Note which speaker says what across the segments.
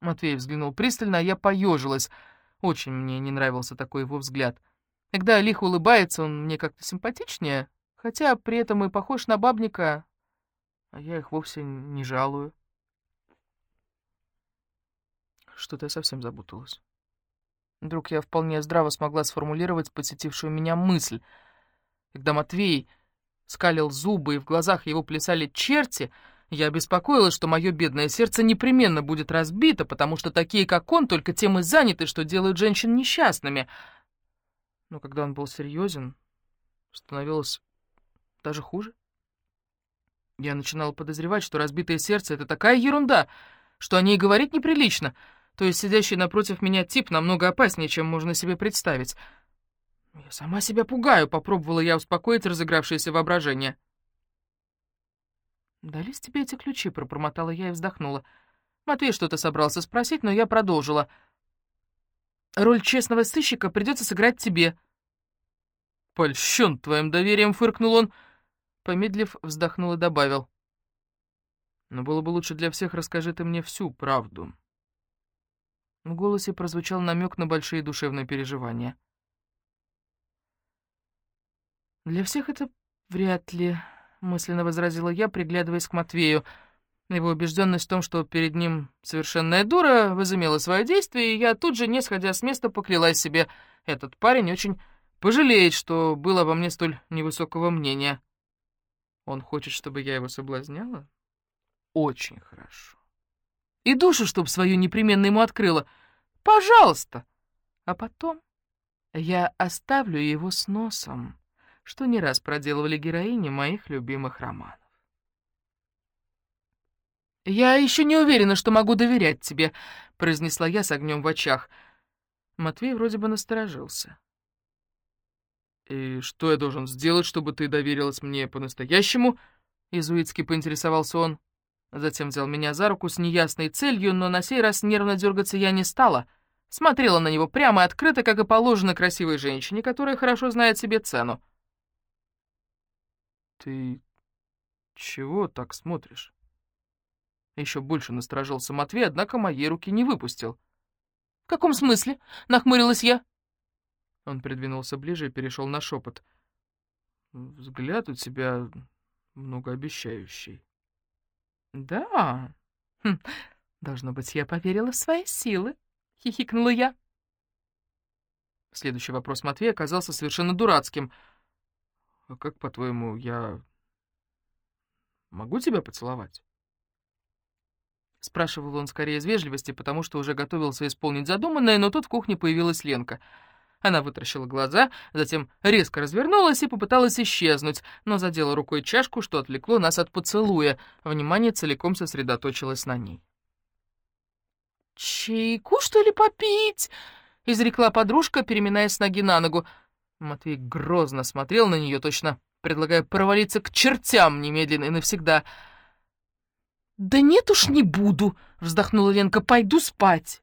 Speaker 1: Матвей взглянул пристально, а я поежилась. Очень мне не нравился такой его взгляд. Когда лихо улыбается, он мне как-то симпатичнее, хотя при этом и похож на бабника, а я их вовсе не жалую. Что-то я совсем запуталась. Вдруг я вполне здраво смогла сформулировать посетившую меня мысль. Когда Матвей скалил зубы, и в глазах его плясали черти, я беспокоилась, что мое бедное сердце непременно будет разбито, потому что такие, как он, только тем и заняты, что делают женщин несчастными. Но когда он был серьезен, становилось даже хуже. Я начинала подозревать, что разбитое сердце — это такая ерунда, что о ней говорить неприлично — то есть сидящий напротив меня тип намного опаснее, чем можно себе представить. Я сама себя пугаю, попробовала я успокоить разыгравшееся воображение. «Дались тебе эти ключи?» — пробормотала я и вздохнула. Матвей что-то собрался спросить, но я продолжила. «Роль честного сыщика придется сыграть тебе». «Польщен твоим доверием!» — фыркнул он. Помедлив, вздохнул и добавил. «Но было бы лучше для всех, расскажи ты мне всю правду». В голосе прозвучал намек на большие душевные переживания. «Для всех это вряд ли», — мысленно возразила я, приглядываясь к Матвею. Его убежденность в том, что перед ним совершенная дура, возымела свое действие, и я тут же, не сходя с места, поклялась себе, этот парень очень пожалеет, что был обо мне столь невысокого мнения. Он хочет, чтобы я его соблазняла? Очень хорошо. И душу, чтоб свою непременно ему открыла. Пожалуйста. А потом я оставлю его с носом, что не раз проделывали героини моих любимых романов. «Я еще не уверена, что могу доверять тебе», — произнесла я с огнем в очах. Матвей вроде бы насторожился. «И что я должен сделать, чтобы ты доверилась мне по-настоящему?» — изуитски поинтересовался он. Затем взял меня за руку с неясной целью, но на сей раз нервно дергаться я не стала. Смотрела на него прямо и открыто, как и положено красивой женщине, которая хорошо знает себе цену. «Ты чего так смотришь?» Еще больше насторожился Матвей, однако моей руки не выпустил. «В каком смысле?» — нахмурилась я. Он придвинулся ближе и перешел на шепот. «Взгляд у тебя многообещающий». «Да? Хм, должно быть, я поверила в свои силы», — хихикнула я. Следующий вопрос Матвея оказался совершенно дурацким. «А как, по-твоему, я могу тебя поцеловать?» Спрашивал он скорее из вежливости, потому что уже готовился исполнить задуманное, но тут в кухне появилась Ленка — она вытращила глаза, затем резко развернулась и попыталась исчезнуть, но задела рукой чашку, что отвлекло нас от поцелуя. Внимание целиком сосредоточилось на ней. «Чайку, что ли, попить?» — изрекла подружка, переминаясь с ноги на ногу. Матвей грозно смотрел на нее, точно предлагая провалиться к чертям немедленно и навсегда. «Да нет уж, не буду!» — вздохнула Ленка. «Пойду спать!»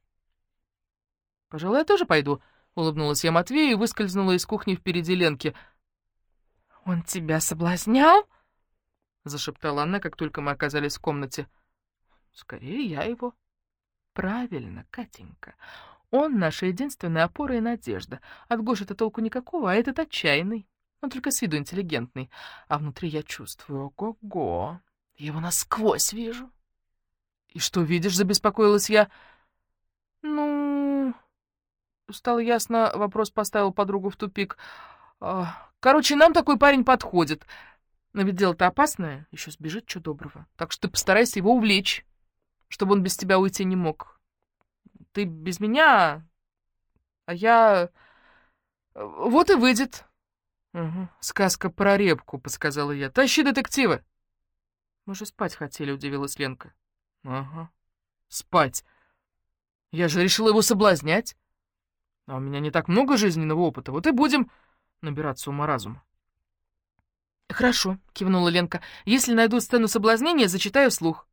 Speaker 1: «Пожалуй, я тоже пойду», Улыбнулась я Матвею и выскользнула из кухни впереди Ленки. «Он тебя соблазнял?» Зашептала она, как только мы оказались в комнате. «Скорее я его». «Правильно, Катенька. Он наша единственная опора и надежда. От Гоши-то толку никакого, а этот отчаянный. Он только с виду интеллигентный. А внутри я чувствую, ого-го, его насквозь вижу». «И что видишь?» — забеспокоилась я. «Ну...» стало ясно, вопрос поставил подругу в тупик. А, короче, нам такой парень подходит. Но ведь дело-то опасное, еще сбежит, что доброго. Так что ты постарайся его увлечь, чтобы он без тебя уйти не мог. Ты без меня, а я... Вот и выйдет. Угу. Сказка про репку, подсказала я. Тащи детективы. Мы же спать хотели, удивилась Ленка. Ага, спать. Я же решила его соблазнять. А у меня не так много жизненного опыта, вот и будем набираться ума-разума. «Хорошо», — кивнула Ленка. «Если найду сцену соблазнения, зачитаю вслух».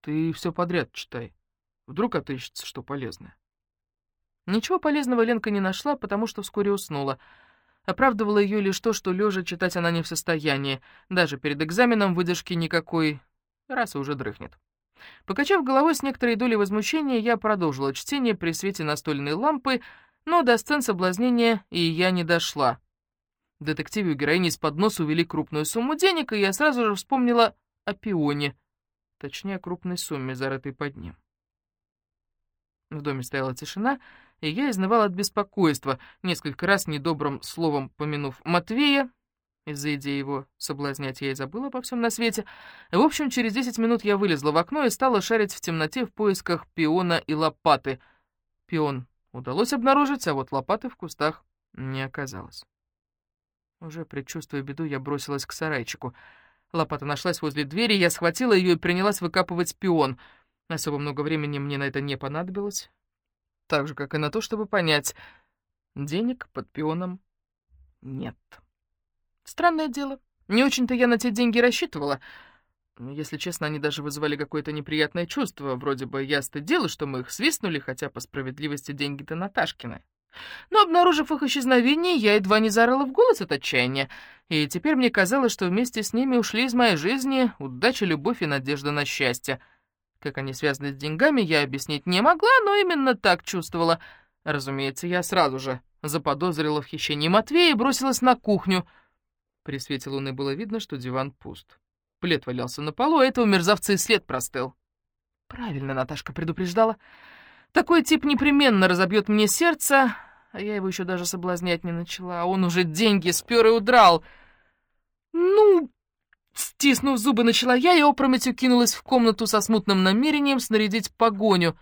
Speaker 1: «Ты все подряд читай. Вдруг отыщется что полезное». Ничего полезного Ленка не нашла, потому что вскоре уснула. Оправдывало ее лишь то, что лежа читать она не в состоянии. Даже перед экзаменом выдержки никакой, раз и уже дрыхнет. Покачав головой с некоторой долей возмущения, я продолжила чтение при свете настольной лампы, но до сцен соблазнения и я не дошла. Детективе у героини из-под носа увели крупную сумму денег, и я сразу же вспомнила о пионе, точнее, о крупной сумме, зарытой под ним. В доме стояла тишина, и я изнывала от беспокойства, несколько раз недобрым словом помянув Матвея, из-за идеи его соблазнять я и забыла обо всем на свете. В общем, через десять минут я вылезла в окно и стала шарить в темноте в поисках пиона и лопаты. Пион удалось обнаружить, а вот лопаты в кустах не оказалось. Уже предчувствуя беду, я бросилась к сарайчику. Лопата нашлась возле двери, я схватила ее и принялась выкапывать пион. Особо много времени мне на это не понадобилось. Так же, как и на то, чтобы понять, денег под пионом нет. Странное дело. Не очень-то я на те деньги рассчитывала. Если честно, они даже вызывали какое-то неприятное чувство. Вроде бы я стыдила, что мы их свистнули, хотя по справедливости деньги-то Наташкины. Но, обнаружив их исчезновение, я едва не зарыла в голос от отчаяния, и теперь мне казалось, что вместе с ними ушли из моей жизни удача, любовь и надежда на счастье. Как они связаны с деньгами, я объяснить не могла, но именно так чувствовала. Разумеется, я сразу же заподозрила в хищении Матвея и бросилась на кухню. При свете луны было видно, что диван пуст. Плед валялся на полу, а этого мерзавца и след простыл. Правильно Наташка предупреждала. Такой тип непременно разобьет мне сердце, а я его еще даже соблазнять не начала, он уже деньги спер и удрал. Ну, стиснув зубы, начала я и опрометью кинулась в комнату со смутным намерением снарядить погоню.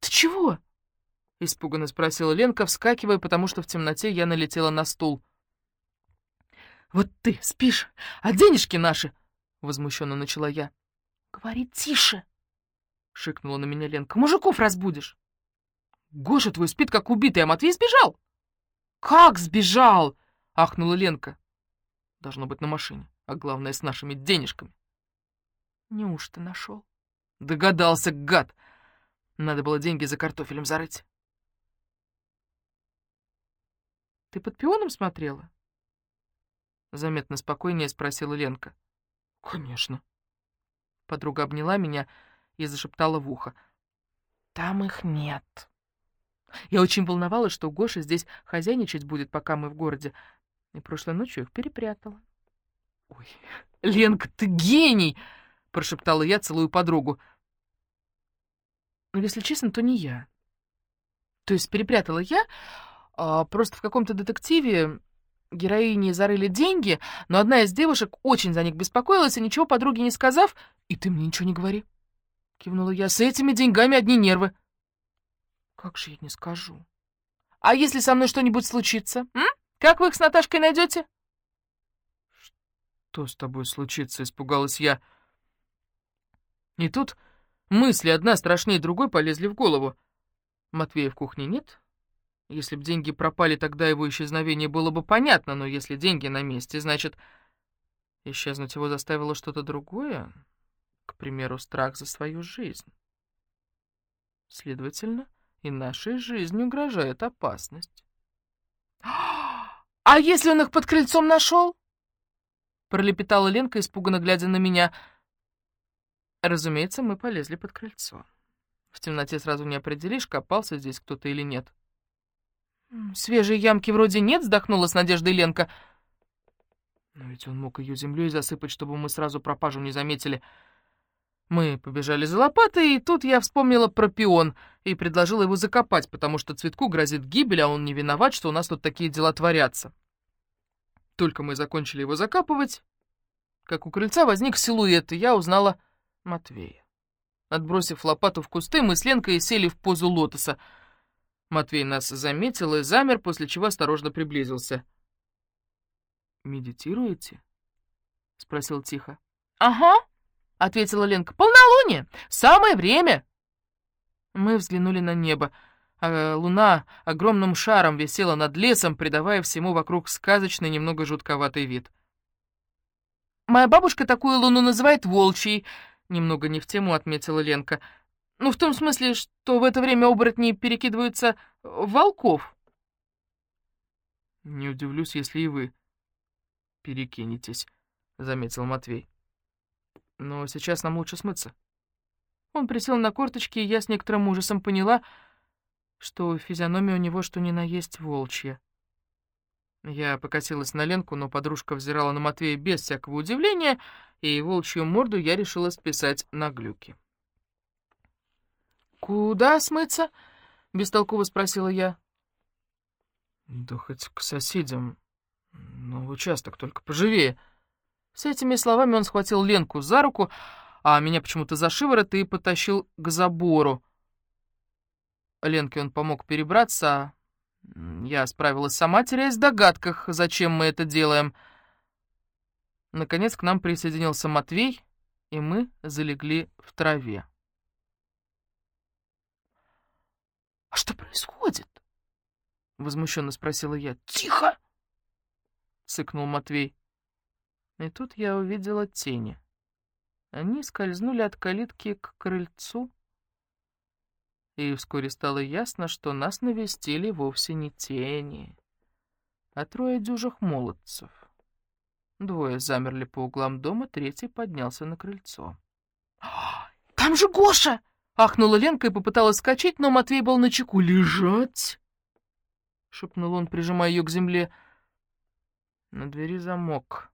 Speaker 1: «Ты чего?» — испуганно спросила Ленка, вскакивая, потому что в темноте я налетела на стул. «Вот ты спишь, а денежки наши!» — возмущенно начала я. «Говори тише!» — шикнула на меня Ленка. «Мужиков разбудишь!» «Гоша твой спит, как убитый, а Матвей сбежал!» «Как сбежал?» — ахнула Ленка. «Должно быть на машине, а главное, с нашими денежками». «Неужто нашел?» «Догадался, гад! Надо было деньги за картофелем зарыть». «Ты под пионом смотрела?» Заметно спокойнее спросила Ленка. «Конечно». Подруга обняла меня и зашептала в ухо. «Там их нет». Я очень волновалась, что Гоша здесь хозяйничать будет, пока мы в городе, и прошлой ночью их перепрятала. «Ой, Ленка, ты гений!» — прошептала я, целую подругу. Но, если честно, то не я. То есть перепрятала я, а просто в каком-то детективе героини зарыли деньги, но одна из девушек очень за них беспокоилась, и ничего подруге не сказав, «И ты мне ничего не говори», — кивнула я, — «с этими деньгами одни нервы». «Как же я не скажу?» «А если со мной что-нибудь случится, м? Как вы их с Наташкой найдете?» «Что с тобой случится?» — испугалась я. И тут мысли одна страшнее другой полезли в голову. Матвея в кухне нет, если б деньги пропали, тогда его исчезновение было бы понятно, но если деньги на месте, значит, исчезнуть его заставило что-то другое, к примеру, страх за свою жизнь. Следовательно, и нашей жизни угрожает опасность. «А если он их под крыльцом нашел?» Пролепетала Ленка, испуганно глядя на меня. Разумеется, мы полезли под крыльцо. В темноте сразу не определишь, копался здесь кто-то или нет. «Свежей ямки вроде нет», — вздохнула с надеждой Ленка. «Но ведь он мог ее землей засыпать, чтобы мы сразу пропажу не заметили». Мы побежали за лопатой, и тут я вспомнила про пион и предложила его закопать, потому что цветку грозит гибель, а он не виноват, что у нас тут такие дела творятся. Только мы закончили его закапывать, как у крыльца возник силуэт, и я узнала Матвея. Отбросив лопату в кусты, мы с Ленкой сели в позу лотоса — Матвей нас заметил и замер, после чего осторожно приблизился. «Медитируете?» — спросил тихо. «Ага», — ответила Ленка. «Полнолуние! Самое время!» Мы взглянули на небо. А луна огромным шаром висела над лесом, придавая всему вокруг сказочный, немного жутковатый вид. «Моя бабушка такую луну называет волчьей», — немного не в тему отметила Ленка. Ну, в том смысле, что в это время оборотни перекидываются волков. Не удивлюсь, если и вы перекинетесь, — заметил Матвей. Но сейчас нам лучше смыться. Он присел на корточки, и я с некоторым ужасом поняла, что физиономия у него что ни на есть волчья. Я покосилась на Ленку, но подружка взирала на Матвея без всякого удивления, и волчью морду я решила списать на глюки. «Куда смыться?» — бестолково спросила я. «Да хоть к соседям. Ну, участок только поживее». С этими словами он схватил Ленку за руку, а меня почему-то за шиворот и потащил к забору. Ленке он помог перебраться, я справилась сама, теряясь в догадках, зачем мы это делаем. Наконец к нам присоединился Матвей, и мы залегли в траве. «А что происходит?» — возмущенно спросила я. «Тихо!» — цыкнул Матвей. И тут я увидела тени. Они скользнули от калитки к крыльцу, и вскоре стало ясно, что нас навестили вовсе не тени, а трое дюжих молодцев. Двое замерли по углам дома, третий поднялся на крыльцо. «Там же Гоша!» — ахнула Ленка и попыталась скачать, но Матвей был на чеку. «Лежать!» — шепнул он, прижимая ее к земле. На двери замок.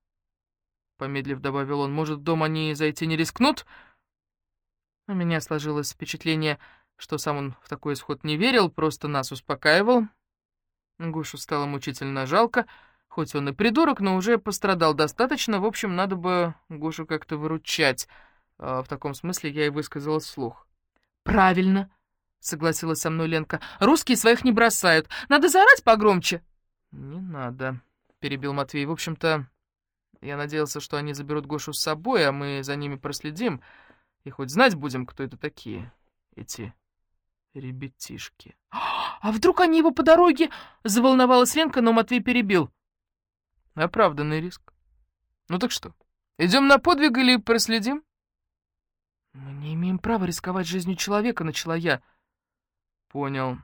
Speaker 1: Помедлив, добавил он, может, в дом они зайти не рискнут? У меня сложилось впечатление, что сам он в такой исход не верил, просто нас успокаивал. Гошу стало мучительно жалко, хоть он и придурок, но уже пострадал достаточно, в общем, надо бы Гошу как-то выручать. А в таком смысле я и высказала вслух. «Правильно», — согласилась со мной Ленка, — «русские своих не бросают. Надо заорать погромче». «Не надо», — перебил Матвей, — «в общем-то...» Я надеялся, что они заберут Гошу с собой, а мы за ними проследим, и хоть знать будем, кто это такие, эти ребятишки. «А вдруг они его по дороге?» — заволновалась Ленка, но Матвей перебил. «Оправданный риск. Ну так что, идем на подвиг или проследим?» «Мы не имеем права рисковать жизнью человека», — начала я. «Понял.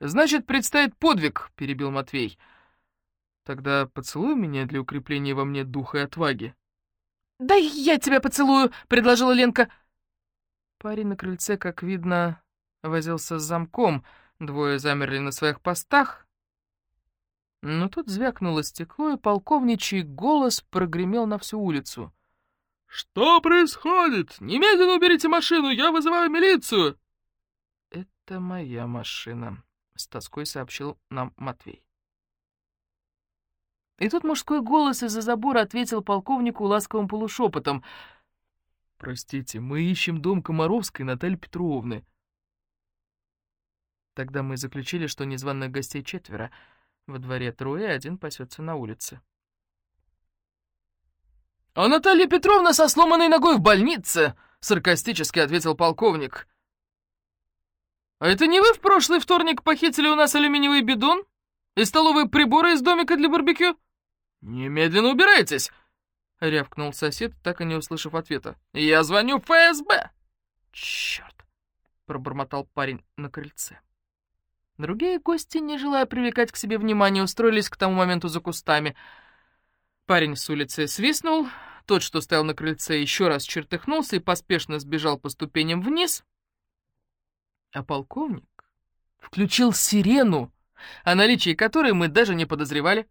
Speaker 1: Значит, предстоит подвиг», — перебил Матвей. Тогда поцелуй меня для укрепления во мне духа и отваги. «Да я тебя поцелую!» — предложила Ленка. Парень на крыльце, как видно, возился с замком. Двое замерли на своих постах. Но тут звякнуло стекло, и полковничий голос прогремел на всю улицу. «Что происходит? Немедленно уберите машину, я вызываю милицию!» «Это моя машина», — с тоской сообщил нам Матвей. И тут мужской голос из-за забора ответил полковнику ласковым полушепотом. «Простите, мы ищем дом Комаровской Натальи Петровны». Тогда мы заключили, что незваных гостей четверо. Во дворе трое, один пасется на улице. «А Наталья Петровна со сломанной ногой в больнице!» — саркастически ответил полковник. «А это не вы в прошлый вторник похитили у нас алюминиевый бидон и столовые приборы из домика для барбекю?» «Немедленно убирайтесь!» — рявкнул сосед, так и не услышав ответа. «Я звоню ФСБ!» «Черт!» — пробормотал парень на крыльце. Другие гости, не желая привлекать к себе внимание, устроились к тому моменту за кустами. Парень с улицы свистнул, тот, что стоял на крыльце, еще раз чертыхнулся и поспешно сбежал по ступеням вниз. А полковник включил сирену, о наличии которой мы даже не подозревали.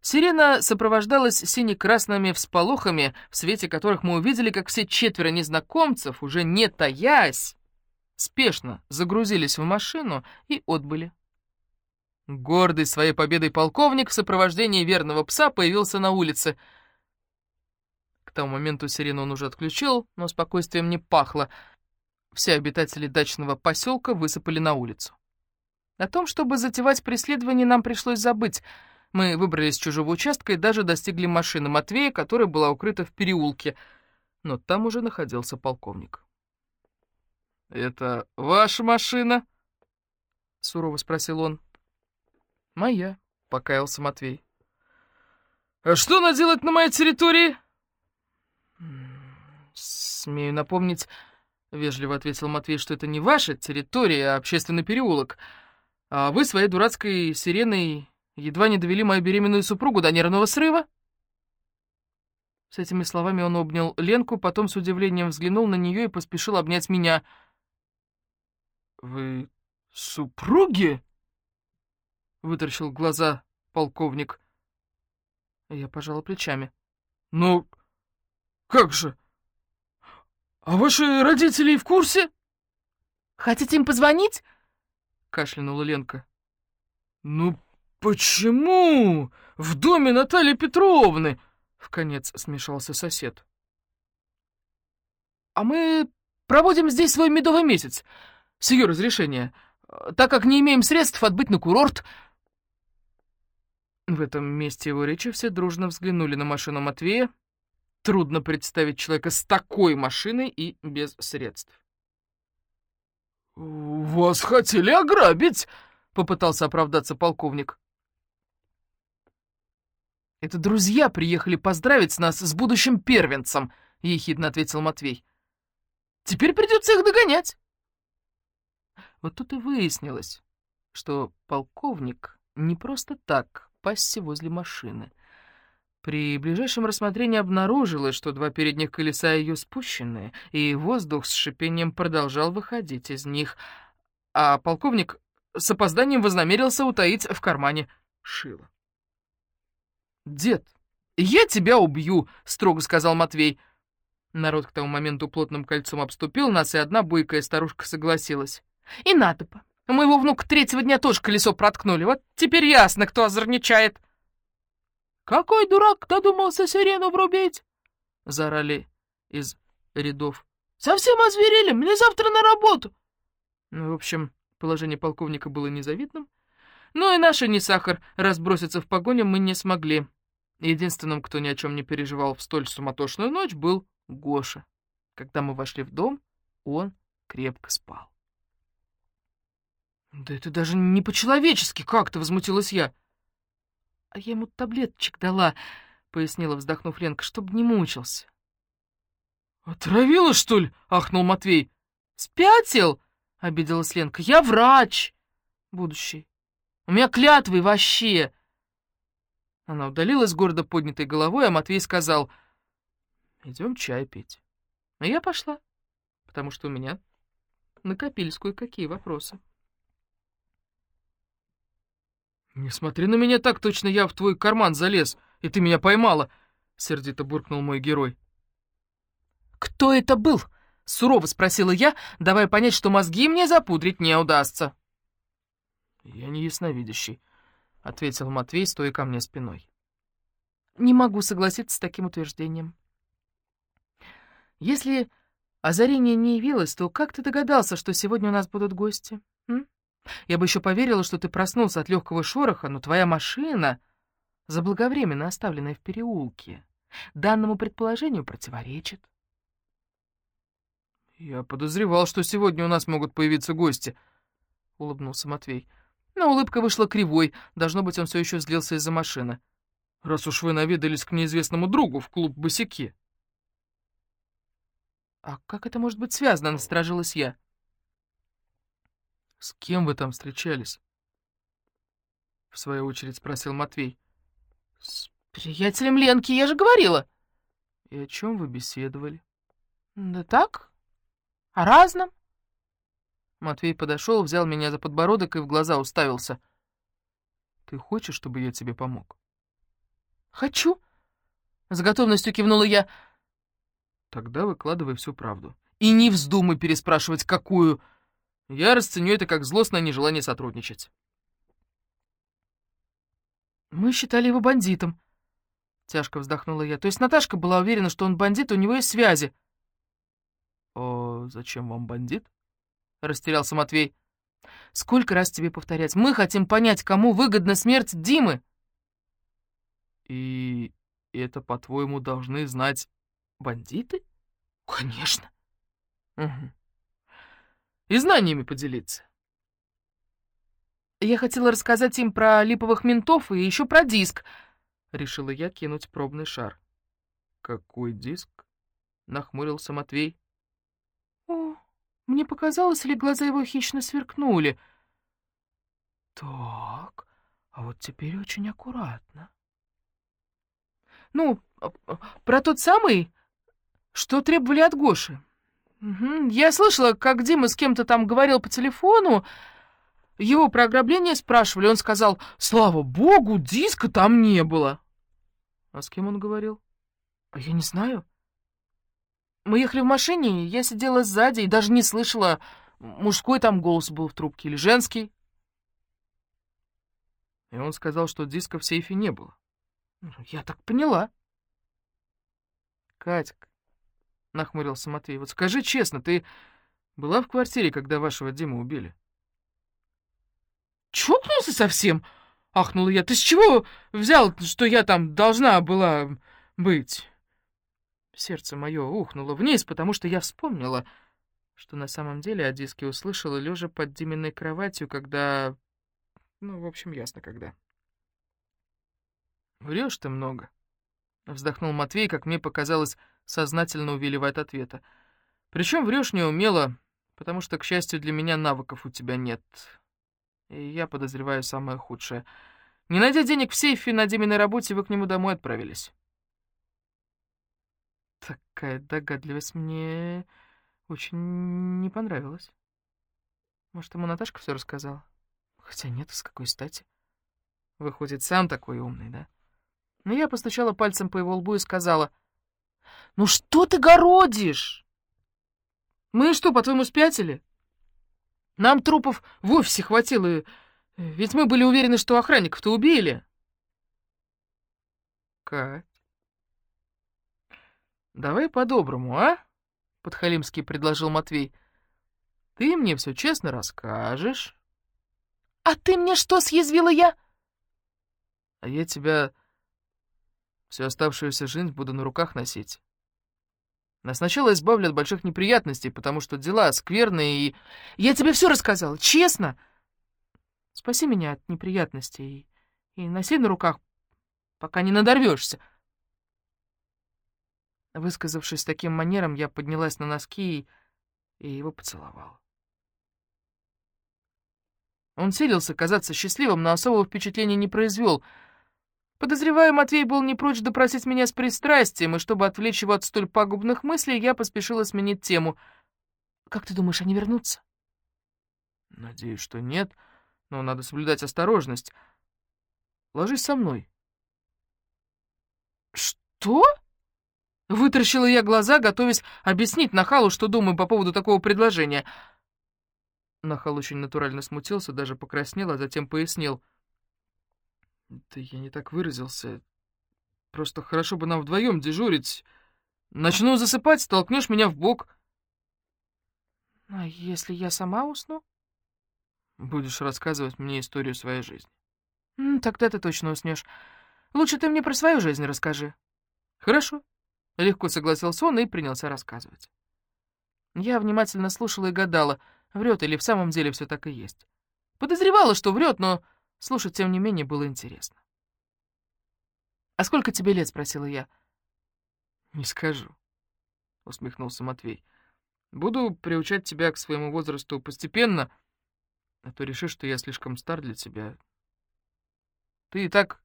Speaker 1: Сирена сопровождалась сине-красными всполохами, в свете которых мы увидели, как все четверо незнакомцев, уже не таясь, спешно загрузились в машину и отбыли. Гордый своей победой полковник в сопровождении верного пса появился на улице. К тому моменту сирену он уже отключил, но спокойствием не пахло. Все обитатели дачного поселка высыпали на улицу. О том, чтобы затевать преследование, нам пришлось забыть — мы выбрались с чужого участка и даже достигли машины Матвея, которая была укрыта в переулке, но там уже находился полковник. «Это ваша машина?» — сурово спросил он. «Моя», — покаялся Матвей. «А что она делает на моей территории?» «Смею напомнить», — вежливо ответил Матвей, «что это не ваша территория, а общественный переулок, а вы своей дурацкой сиреной Едва не довели мою беременную супругу до нервного срыва. С этими словами он обнял Ленку, потом с удивлением взглянул на нее и поспешил обнять меня. «Вы супруги?» — вытаращил глаза полковник. Я пожала плечами. «Ну, как же? А ваши родители в курсе?» «Хотите им позвонить?» — кашлянула Ленка. «Ну, почему? В доме Натальи Петровны!» — вконец смешался сосед. «А мы проводим здесь свой медовый месяц, с ее разрешения, так как не имеем средств отбыть на курорт». В этом месте его речи все дружно взглянули на машину Матвея. Трудно представить человека с такой машиной и без средств. «Вас хотели ограбить!» — попытался оправдаться полковник. «Это друзья приехали поздравить нас с будущим первенцем», — ехидно ответил Матвей. «Теперь придется их догонять». Вот тут и выяснилось, что полковник не просто так пасся возле машины. При ближайшем рассмотрении обнаружилось, что два передних колеса ее спущены, и воздух с шипением продолжал выходить из них, а полковник с опозданием вознамерился утаить в кармане шило. «Дед, я тебя убью!» — строго сказал Матвей. Народ к тому моменту плотным кольцом обступил нас, и одна бойкая старушка согласилась. «И надо бы. Моего внука третьего дня тоже колесо проткнули. Вот теперь ясно, кто озорничает». «Какой дурак додумался сирену врубить?» — заорали из рядов. «Совсем озверели, мне завтра на работу!» Ну, в общем, положение полковника было незавидным. Ну и наши не сахар, разброситься в погоню мы не смогли. Единственным, кто ни о чем не переживал в столь суматошную ночь, был Гоша. Когда мы вошли в дом, он крепко спал. «Да это даже не по-человечески как-то!» — возмутилась я. «А я ему таблеточек дала», — пояснила, вздохнув Ленка, — «чтоб не мучился». «Отравила, что ли?» — ахнул Матвей. «Спятил?» — обиделась Ленка. «Я врач будущий. У меня клятвы вообще». Она удалилась гордо поднятой головой, а Матвей сказал, «Идем чай пить». А я пошла, потому что у меня накопились кое-какие вопросы. «Не смотри на меня так, точно я в твой карман залез, и ты меня поймала!» — сердито буркнул мой герой. «Кто это был?» — сурово спросила я, давая понять, что мозги мне запудрить не удастся. «Я не ясновидящий», — ответил Матвей, стоя ко мне спиной. «Не могу согласиться с таким утверждением. Если озарение не явилось, то как ты догадался, что сегодня у нас будут гости?» м? Я бы еще поверила, что ты проснулся от легкого шороха, но твоя машина, заблаговременно оставленная в переулке, данному предположению противоречит. «Я подозревал, что сегодня у нас могут появиться гости», — улыбнулся Матвей. Но улыбка вышла кривой, должно быть, он все еще злился из-за машины. «Раз уж вы наведались к неизвестному другу в клуб босяки». «А как это может быть связано?» — насторожилась я. «С кем вы там встречались?» В свою очередь спросил Матвей. «С приятелем Ленки, я же говорила». «И о чем вы беседовали?» «Да так, о разном». Матвей подошел, взял меня за подбородок и в глаза уставился. «Ты хочешь, чтобы я тебе помог?» «Хочу», — с готовностью кивнула я. «Тогда выкладывай всю правду. И не вздумай переспрашивать, какую...» Я расценю это как злостное нежелание сотрудничать. Мы считали его бандитом. Тяжко вздохнула я. То есть Наташка была уверена, что он бандит, у него есть связи. «О, зачем вам бандит?» — растерялся Матвей. «Сколько раз тебе повторять? Мы хотим понять, кому выгодна смерть Димы!» «И это, по-твоему, должны знать бандиты?» «Конечно!» «Угу и знаниями поделиться. Я хотела рассказать им про липовых ментов и еще про диск. Решила я кинуть пробный шар. Какой диск? Нахмурился Матвей. О, мне показалось, ли глаза его хищно сверкнули. Так, а вот теперь очень аккуратно. Ну, про тот самый, что требовали от Гоши. Угу. Я слышала, как Дима с кем-то там говорил по телефону. Его про ограбление спрашивали. Он сказал, слава богу, диска там не было. А с кем он говорил? А я не знаю. Мы ехали в машине, я сидела сзади и даже не слышала, мужской там голос был в трубке или женский. И он сказал, что диска в сейфе не было. Ну, я так поняла. Катька, нахмурился Матвей, вот скажи честно, ты была в квартире, когда вашего Диму убили? Чокнулся совсем? Ахнула я. Ты с чего взял, что я там должна была быть? Сердце мое ухнуло вниз, потому что я вспомнила, что на самом деле о диске услышала, лежа под Диминой кроватью, когда... Ну, в общем, ясно, когда. Врешь ты много. Вздохнул Матвей, как мне показалось, сознательно увиливая от ответа. Причем врешь неумело, потому что, к счастью, для меня навыков у тебя нет. И я подозреваю самое худшее. Не найдя денег в сейфе на Диминой работе, вы к нему домой отправились. Такая догадливость мне очень не понравилась. Может, ему Наташка все рассказала? Хотя нет, с какой стати? Выходит, сам такой умный, да? Но я постучала пальцем по его лбу и сказала, «Ну что ты городишь? Мы что, по-твоему, спятили? Нам трупов в офисе хватило, ведь мы были уверены, что охранников-то убили». Кать, «Давай по-доброму, а?» — подхалимски предложил Матвей. «Ты мне все честно расскажешь». «А ты мне что, съязвила я?» «А я тебя всю оставшуюся жизнь буду на руках носить. Но сначала избавлю от больших неприятностей, потому что дела скверные и... Я тебе все рассказала, честно. Спаси меня от неприятностей и, и носи на руках, пока не надорвешься. Высказавшись таким манером, я поднялась на носки и, и его поцеловала. Он силился казаться счастливым, но особого впечатления не произвел. Подозревая, Матвей был не прочь допросить меня с пристрастием, и чтобы отвлечь его от столь пагубных мыслей, я поспешила сменить тему. «Как ты думаешь, они вернутся?» «Надеюсь, что нет, но надо соблюдать осторожность. Ложись со мной». «Что?» Вытаращила я глаза, готовясь объяснить Нахалу, что думаю по поводу такого предложения. Нахал очень натурально смутился, даже покраснел, а затем пояснил. «Да я не так выразился. Просто хорошо бы нам вдвоем дежурить. Начну засыпать, столкнешь меня в бок. «А если я сама усну?» «Будешь рассказывать мне историю своей жизни». «Тогда ты точно уснешь. Лучше ты мне про свою жизнь расскажи». «Хорошо». Легко согласился он и принялся рассказывать. Я внимательно слушала и гадала, врет или в самом деле все так и есть. Подозревала, что врет, но слушать, тем не менее, было интересно. «А сколько тебе лет?» — спросила я. «Не скажу», — усмехнулся Матвей. «Буду приучать тебя к своему возрасту постепенно, а то решишь, что я слишком стар для тебя. Ты и так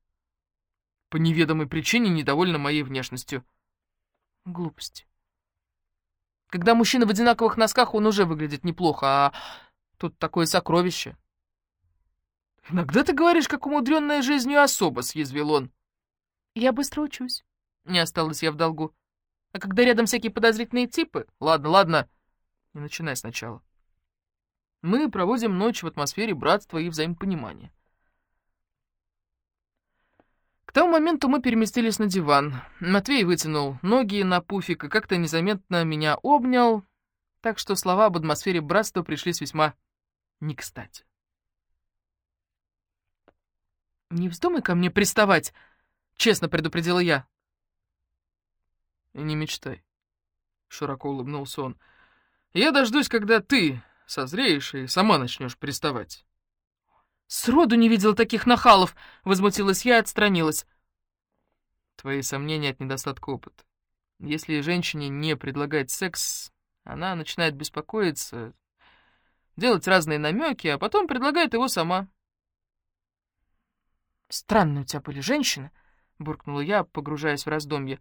Speaker 1: по неведомой причине недовольна моей внешностью». Глупости. Когда мужчина в одинаковых носках, он уже выглядит неплохо, а тут такое сокровище. «Иногда ты говоришь, как умудренная жизнью особо», — съязвил он. «Я быстро учусь». Не осталась я в долгу. А когда рядом всякие подозрительные типы... Ладно, ладно, не начинай сначала. Мы проводим ночь в атмосфере братства и взаимопонимания. К тому моменту мы переместились на диван. Матвей вытянул ноги на пуфик и как-то незаметно меня обнял, так что слова об атмосфере братства пришлись весьма не кстати. «Не вздумай ко мне приставать», — честно предупредила я. «И не мечтай», — широко улыбнулся он. «Я дождусь, когда ты созреешь и сама начнешь приставать». «Сроду не видел таких нахалов!» — возмутилась я и отстранилась. «Твои сомнения от недостатка опыта. Если женщине не предлагать секс, она начинает беспокоиться, делать разные намеки, а потом предлагает его сама». «Странные у тебя были женщины», — буркнула я, погружаясь в раздумье.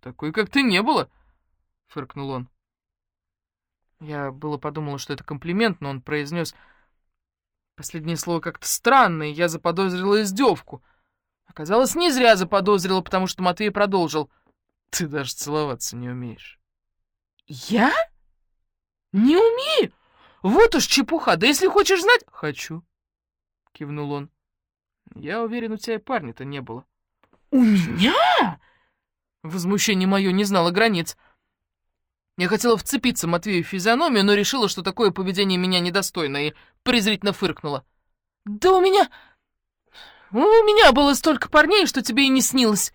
Speaker 1: «Такой, как ты, не было!» — фыркнул он. Я было подумала, что это комплимент, но он произнес последнее слово как-то странное, и я заподозрила издевку. Оказалось, не зря заподозрила, потому что Матвей продолжил. «Ты даже целоваться не умеешь». «Я? Не умею? Вот уж чепуха, да если хочешь знать...» «Хочу», — кивнул он. «Я уверен, у тебя и парня-то не было». «У меня?» Возмущение мое не знало границ. Я хотела вцепиться Матвею в физиономию, но решила, что такое поведение меня недостойно, и презрительно фыркнула. «Да у меня... у меня было столько парней, что тебе и не снилось!»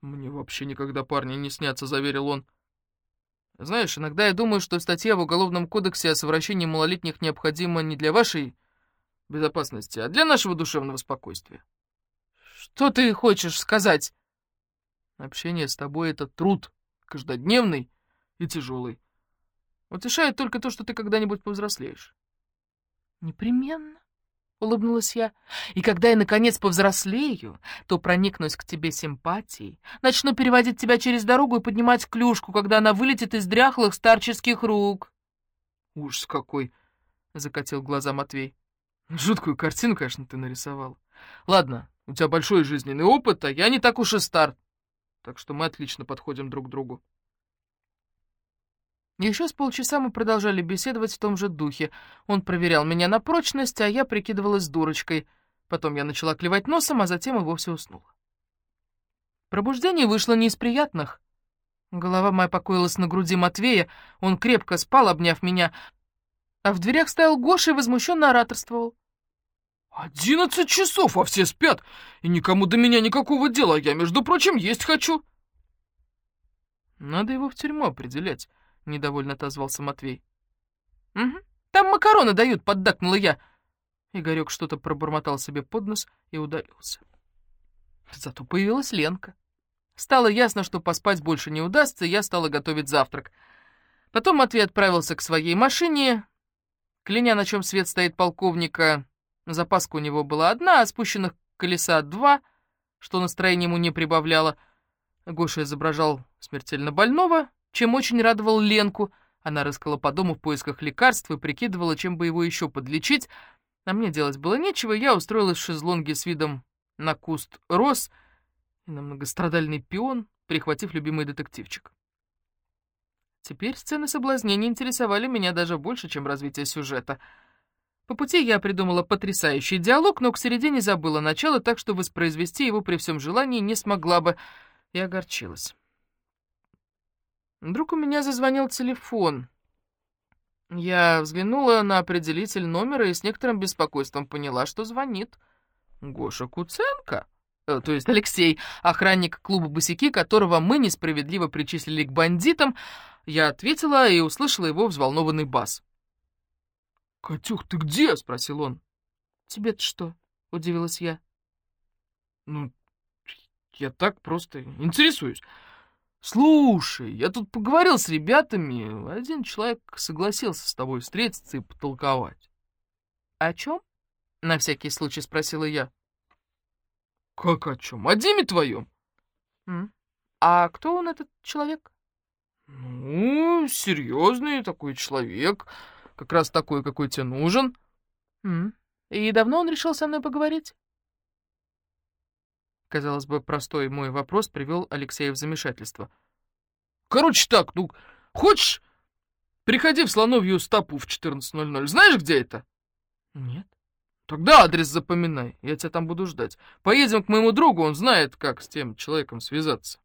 Speaker 1: «Мне вообще никогда парни не снятся», — заверил он. «Знаешь, иногда я думаю, что статья в Уголовном кодексе о совращении малолетних необходима не для вашей безопасности, а для нашего душевного спокойствия». «Что ты хочешь сказать?» Общение с тобой — это труд, каждодневный и тяжелый. Утешает только то, что ты когда-нибудь повзрослеешь. Непременно, — улыбнулась я. И когда я, наконец, повзрослею, то проникнусь к тебе симпатией, начну переводить тебя через дорогу и поднимать клюшку, когда она вылетит из дряхлых старческих рук. Ужас какой! — закатил глаза Матвей. Жуткую картину, конечно, ты нарисовал. Ладно, у тебя большой жизненный опыт, а я не так уж и стар так что мы отлично подходим друг к другу. Еще с полчаса мы продолжали беседовать в том же духе. Он проверял меня на прочность, а я прикидывалась дурочкой. Потом я начала клевать носом, а затем и вовсе уснула. Пробуждение вышло не из приятных. Голова моя покоилась на груди Матвея, он крепко спал, обняв меня, а в дверях стоял Гоша и возмущенно ораторствовал. «Одиннадцать часов, а все спят, и никому до меня никакого дела, я, между прочим, есть хочу». «Надо его в тюрьму определять», — недовольно отозвался Матвей. «Угу, там макароны дают», — поддакнула я. Игорек что-то пробормотал себе под нос и удалился. Зато появилась Ленка. Стало ясно, что поспать больше не удастся, и я стала готовить завтрак. Потом Матвей отправился к своей машине, кляня, на чем свет стоит полковника, Запаска у него была одна, а спущенных колеса два, что настроение ему не прибавляло. Гоша изображал смертельно больного, чем очень радовал Ленку. Она рыскала по дому в поисках лекарств и прикидывала, чем бы его еще подлечить. А мне делать было нечего, я устроилась в шезлонге с видом на куст роз и на многострадальный пион, прихватив любимый детективчик. Теперь сцены соблазнения интересовали меня даже больше, чем развитие сюжета — по пути я придумала потрясающий диалог, но к середине забыла начало, так что воспроизвести его при всем желании не смогла бы, и огорчилась. Вдруг у меня зазвонил телефон. Я взглянула на определитель номера и с некоторым беспокойством поняла, что звонит Гоша Куценко, э, то есть Алексей, охранник клуба «Босяки», которого мы несправедливо причислили к бандитам. Я ответила и услышала его взволнованный бас. «Катюх, ты где?» — спросил он. «Тебе-то что?» — удивилась я. «Ну, я так просто интересуюсь. Слушай, я тут поговорил с ребятами. Один человек согласился с тобой встретиться и потолковать». «О чем?» — на всякий случай спросила я. «Как о чем? О Диме твоем?» «А кто он, этот человек?» «Ну, серьезный такой человек». Как раз такой, какой тебе нужен. И давно он решил со мной поговорить? Казалось бы, простой мой вопрос привел Алексея в замешательство. Короче так, ну, хочешь, приходи в Слоновью стопу в 14.00. Знаешь, где это? Нет. Тогда адрес запоминай, я тебя там буду ждать. Поедем к моему другу, он знает, как с тем человеком связаться.